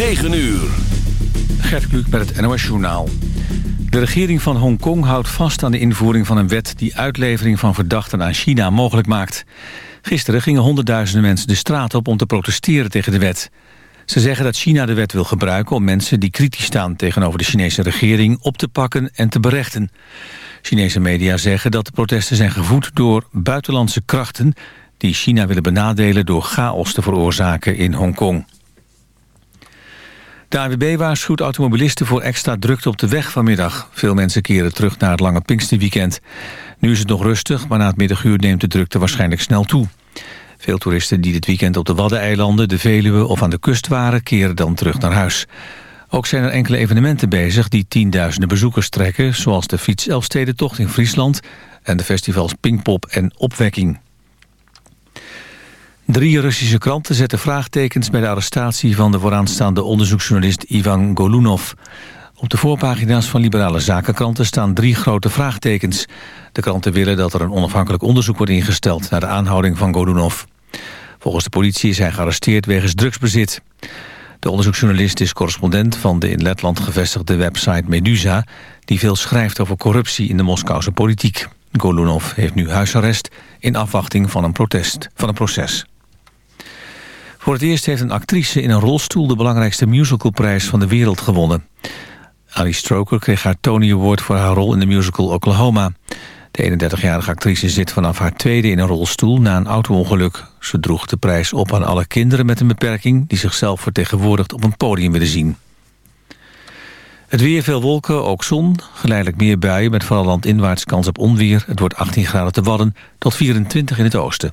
9 uur. Gert Kluk met het NOS Journaal. De regering van Hongkong houdt vast aan de invoering van een wet... die uitlevering van verdachten aan China mogelijk maakt. Gisteren gingen honderdduizenden mensen de straat op om te protesteren tegen de wet. Ze zeggen dat China de wet wil gebruiken om mensen die kritisch staan... tegenover de Chinese regering op te pakken en te berechten. Chinese media zeggen dat de protesten zijn gevoed door buitenlandse krachten... die China willen benadelen door chaos te veroorzaken in Hongkong. De AWB waarschuwt automobilisten voor extra drukte op de weg vanmiddag. Veel mensen keren terug naar het lange Pinksterweekend. Nu is het nog rustig, maar na het middaguur neemt de drukte waarschijnlijk snel toe. Veel toeristen die dit weekend op de Waddeneilanden, de Veluwe of aan de kust waren... keren dan terug naar huis. Ook zijn er enkele evenementen bezig die tienduizenden bezoekers trekken... zoals de Fiets Elfstedentocht in Friesland... en de festivals Pinkpop en Opwekking. Drie Russische kranten zetten vraagtekens bij de arrestatie van de vooraanstaande onderzoeksjournalist Ivan Golunov. Op de voorpagina's van liberale zakenkranten staan drie grote vraagtekens. De kranten willen dat er een onafhankelijk onderzoek wordt ingesteld naar de aanhouding van Golunov. Volgens de politie is hij gearresteerd wegens drugsbezit. De onderzoeksjournalist is correspondent van de in Letland gevestigde website Medusa... die veel schrijft over corruptie in de Moskouse politiek. Golunov heeft nu huisarrest in afwachting van een, protest, van een proces. Voor het eerst heeft een actrice in een rolstoel... de belangrijkste musicalprijs van de wereld gewonnen. Ali Stroker kreeg haar Tony Award voor haar rol in de musical Oklahoma. De 31-jarige actrice zit vanaf haar tweede in een rolstoel na een auto-ongeluk. Ze droeg de prijs op aan alle kinderen met een beperking... die zichzelf vertegenwoordigd op een podium willen zien. Het weer, veel wolken, ook zon. Geleidelijk meer buien met vooral landinwaarts kans op onweer. Het wordt 18 graden te Wadden tot 24 in het oosten.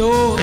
door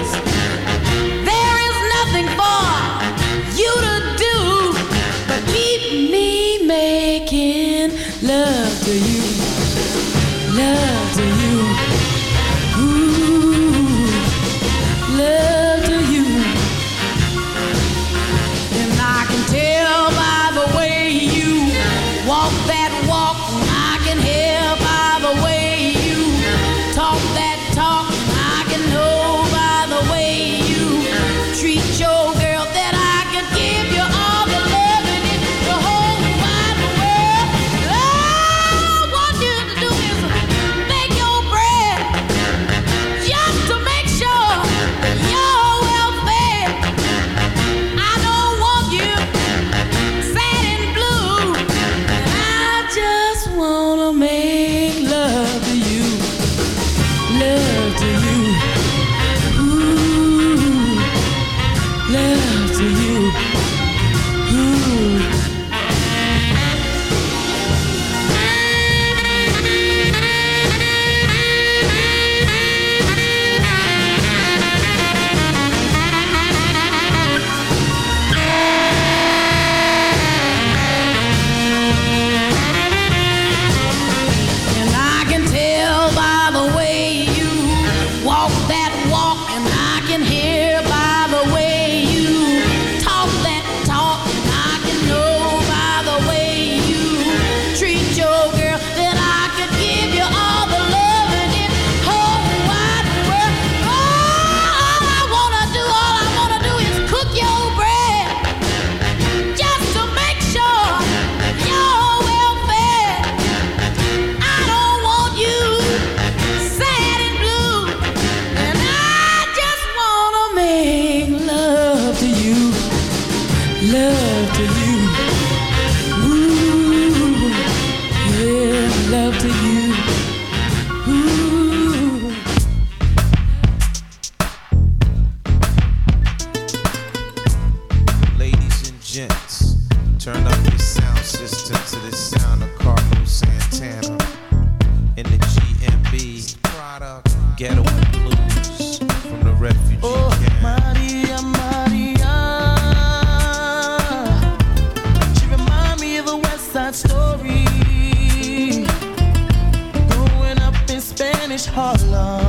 sound system to the sound of Carlos Santana in the GMB product Ghetto Blues from the refugee oh, camp. Maria, Maria, she remind me of a West Side Story, growing up in Spanish Harlem.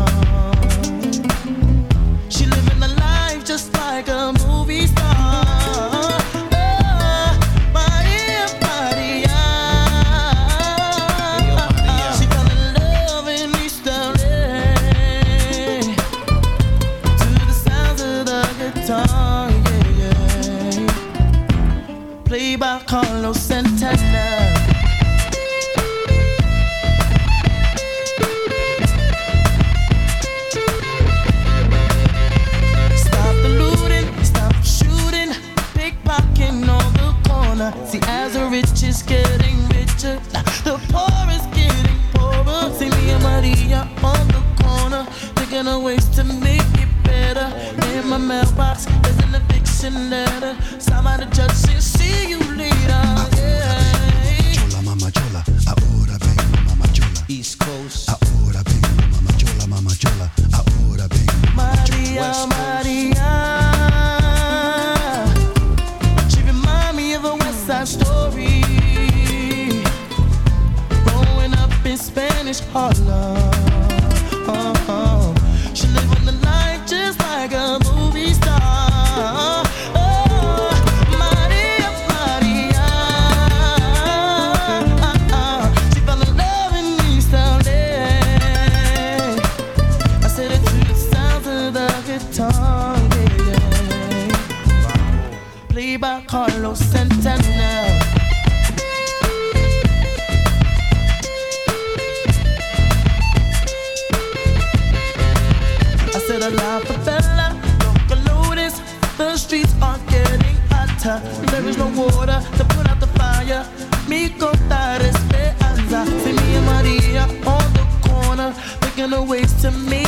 Carlos Santana. I said "I love for fella, don't notice. The streets are getting hotter. There is no water to put out the fire. Mi contar esperanza. See me and Maria on the corner, making a waves to me.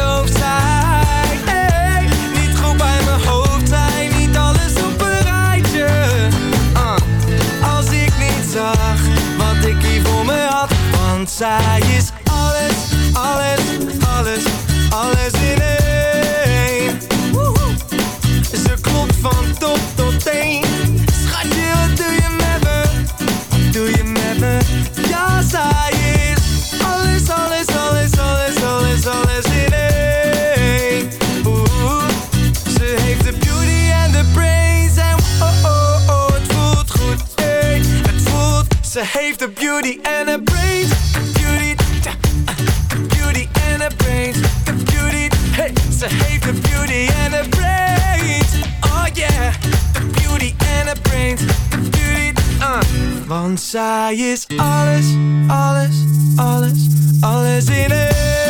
ze heeft de beauty en de brains, beauty, uh, beauty en de brains, de beauty, hey. Ze heeft de beauty en de brains, oh yeah, de beauty en de brains, de beauty, uh. Want zij is alles, alles, alles, alles in één.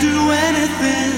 do anything.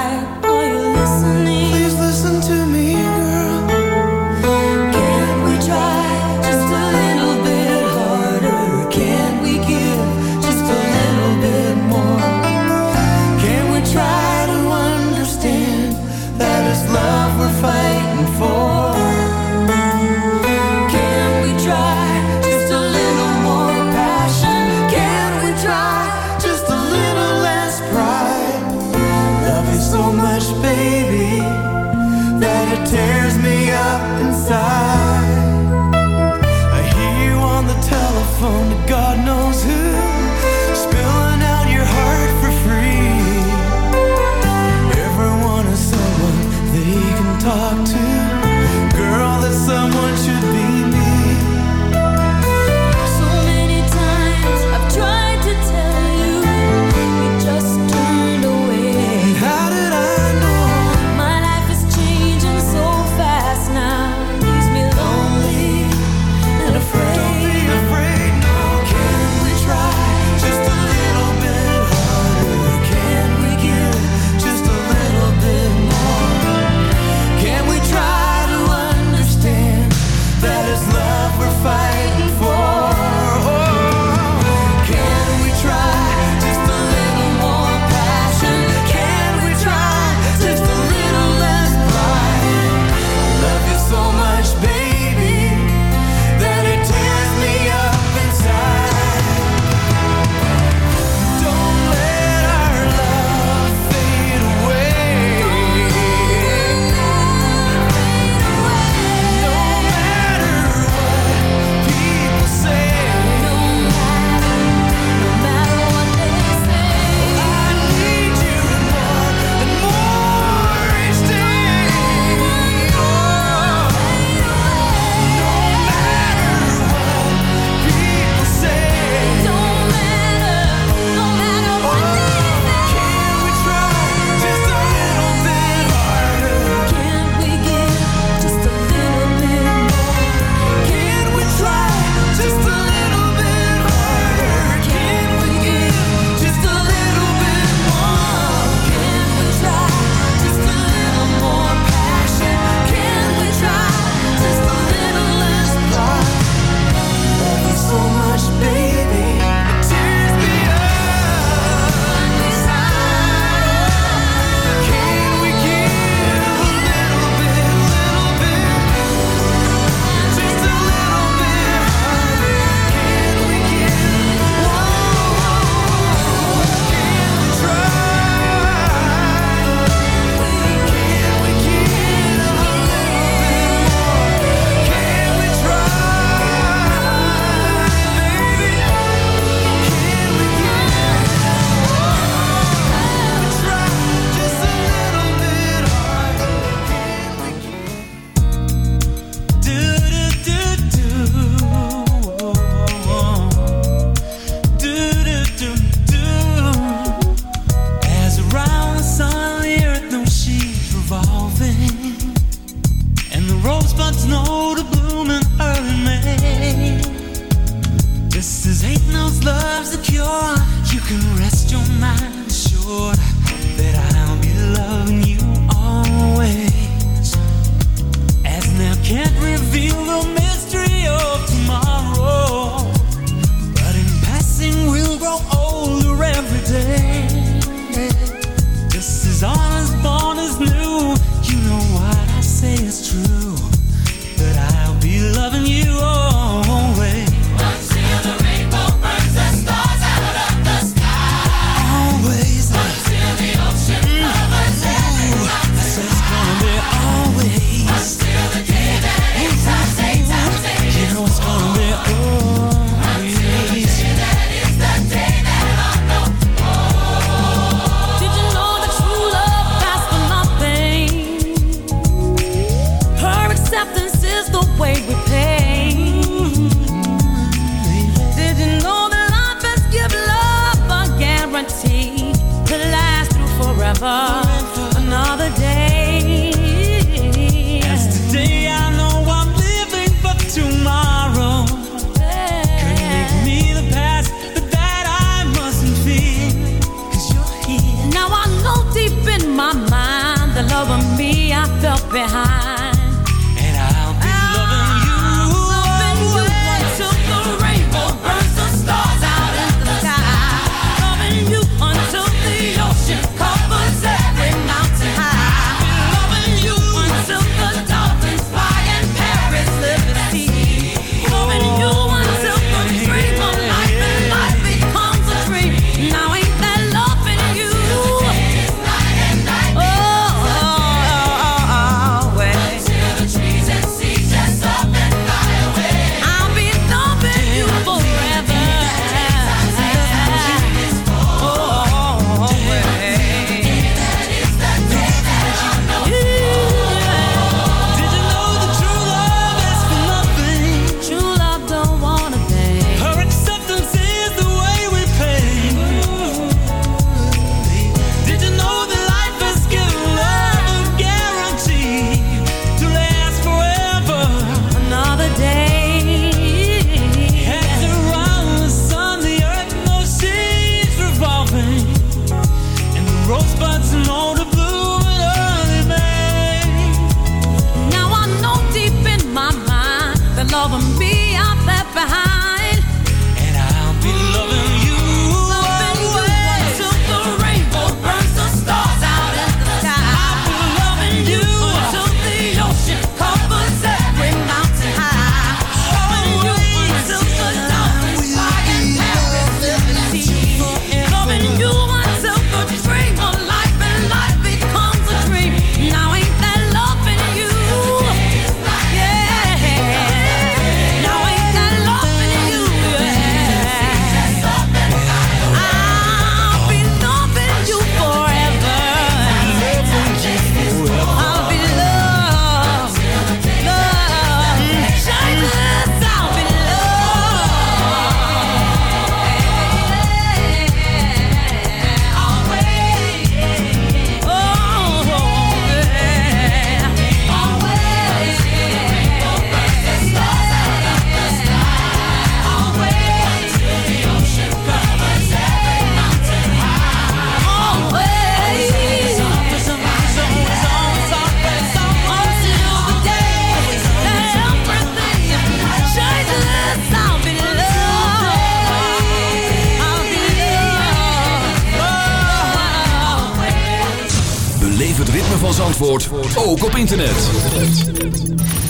internet.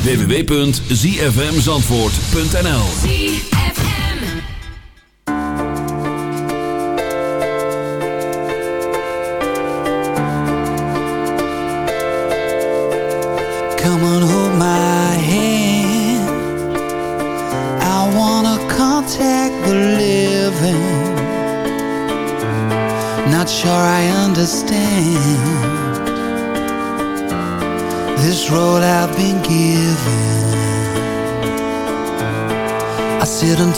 www.zfmzandvoort.nl Come on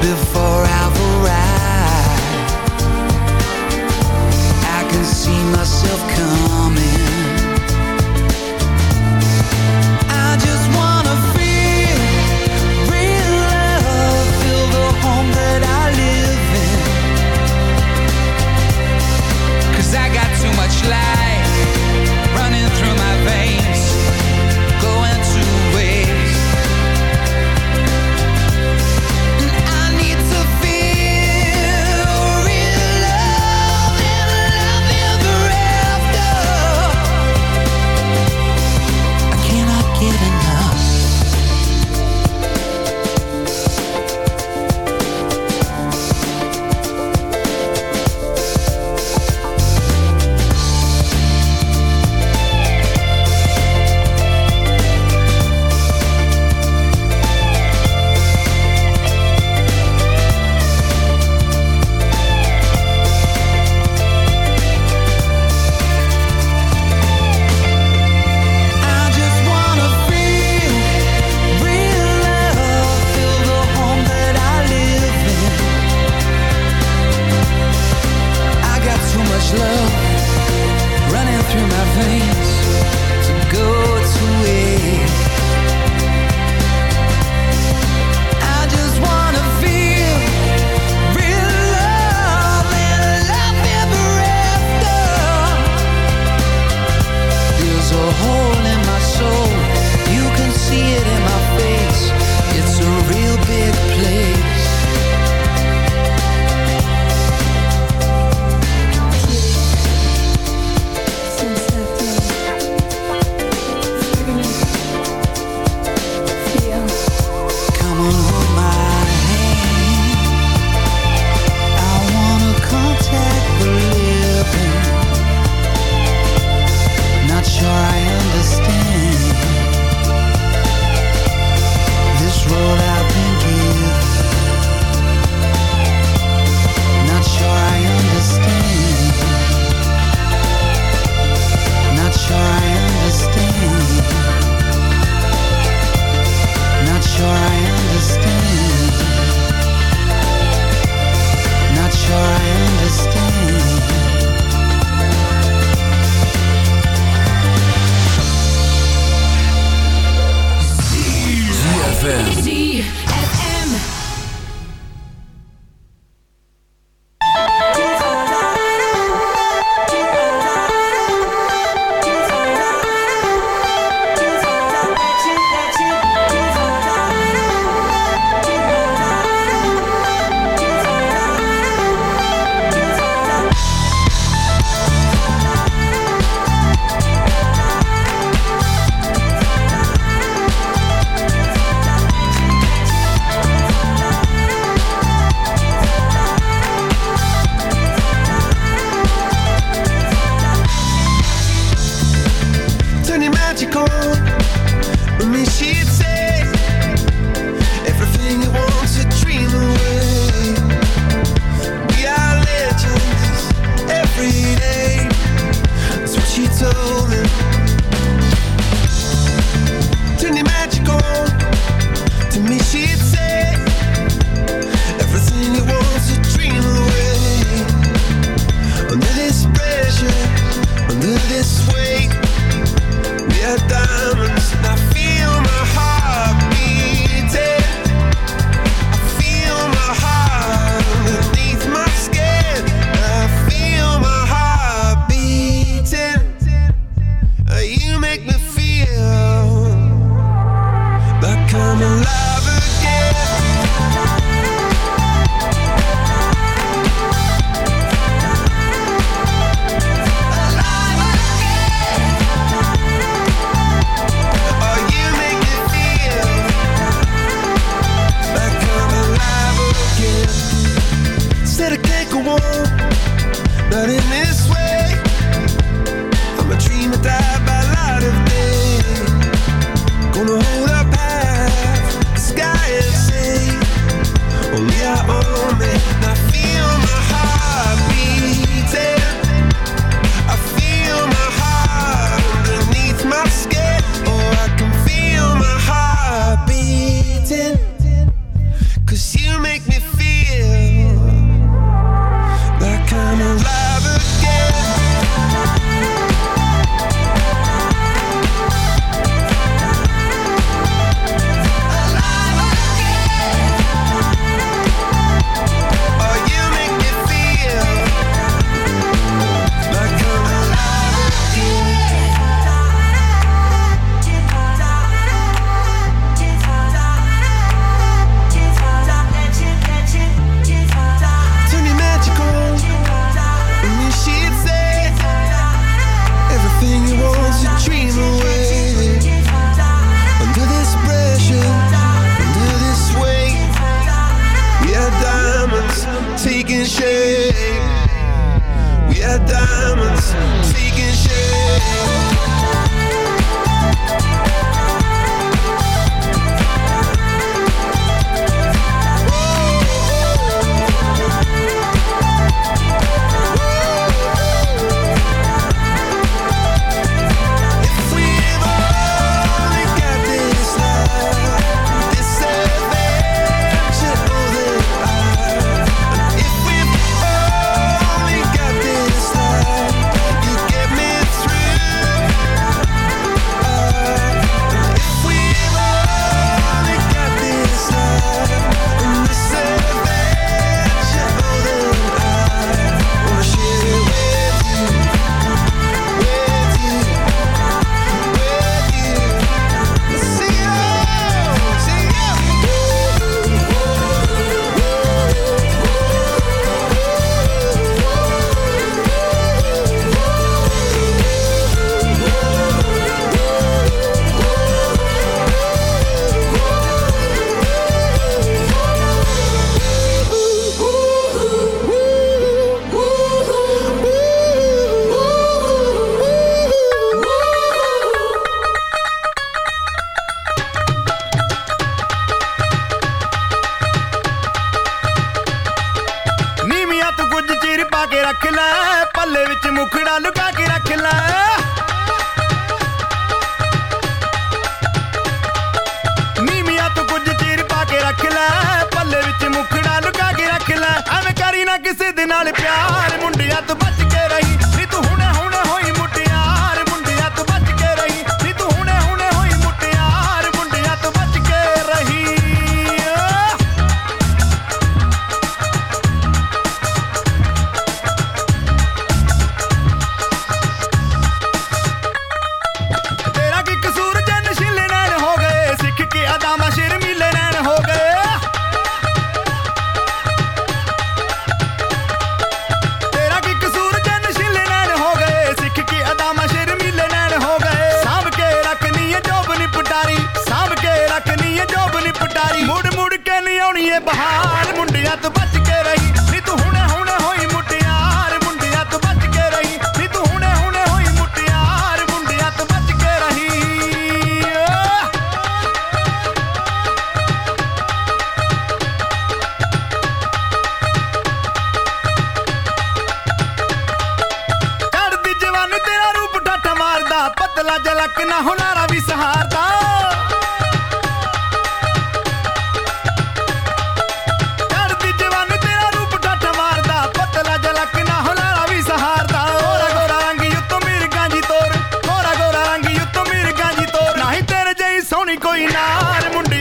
Before I've I can see myself coming.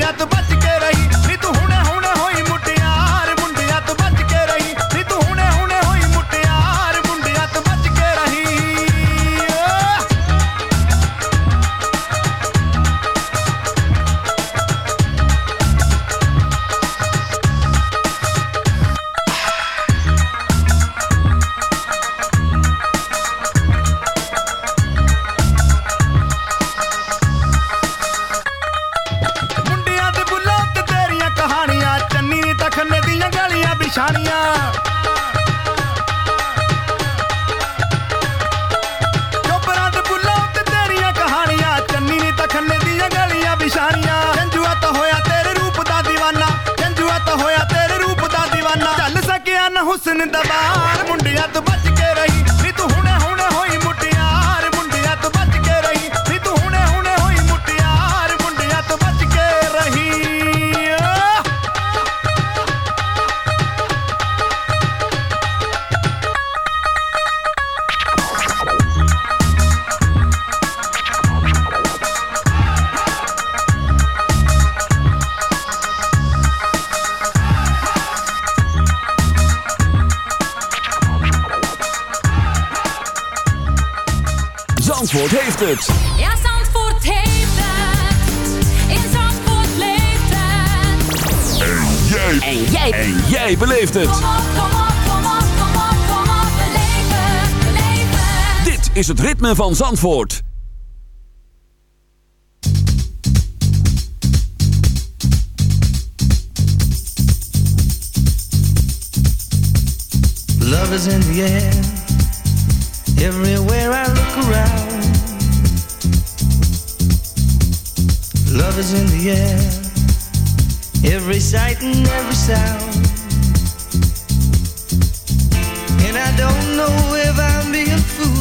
olvidar tu partiquera y ritme van Zandvoort. Love is in the air, everywhere I look around. Love is in the air, every sight and every sound. And I don't know if I'm being fooled.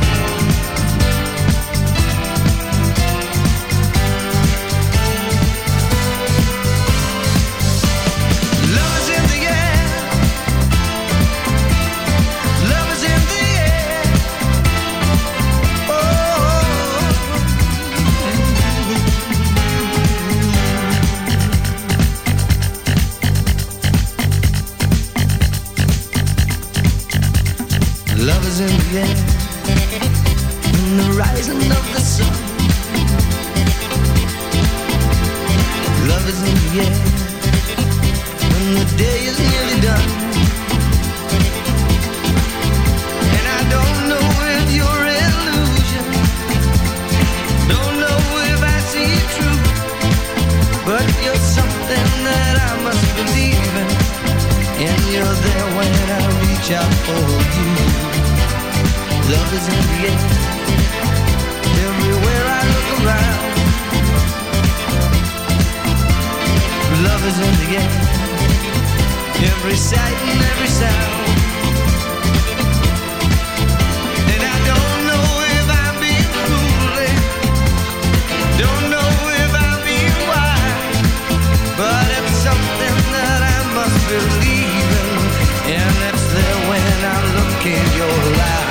shout for you. Love is in the air, everywhere I look around. Love is in the air, every sight and every sound. And I don't know if I'm don't know if I'm wise, but it's something that I must believe in your life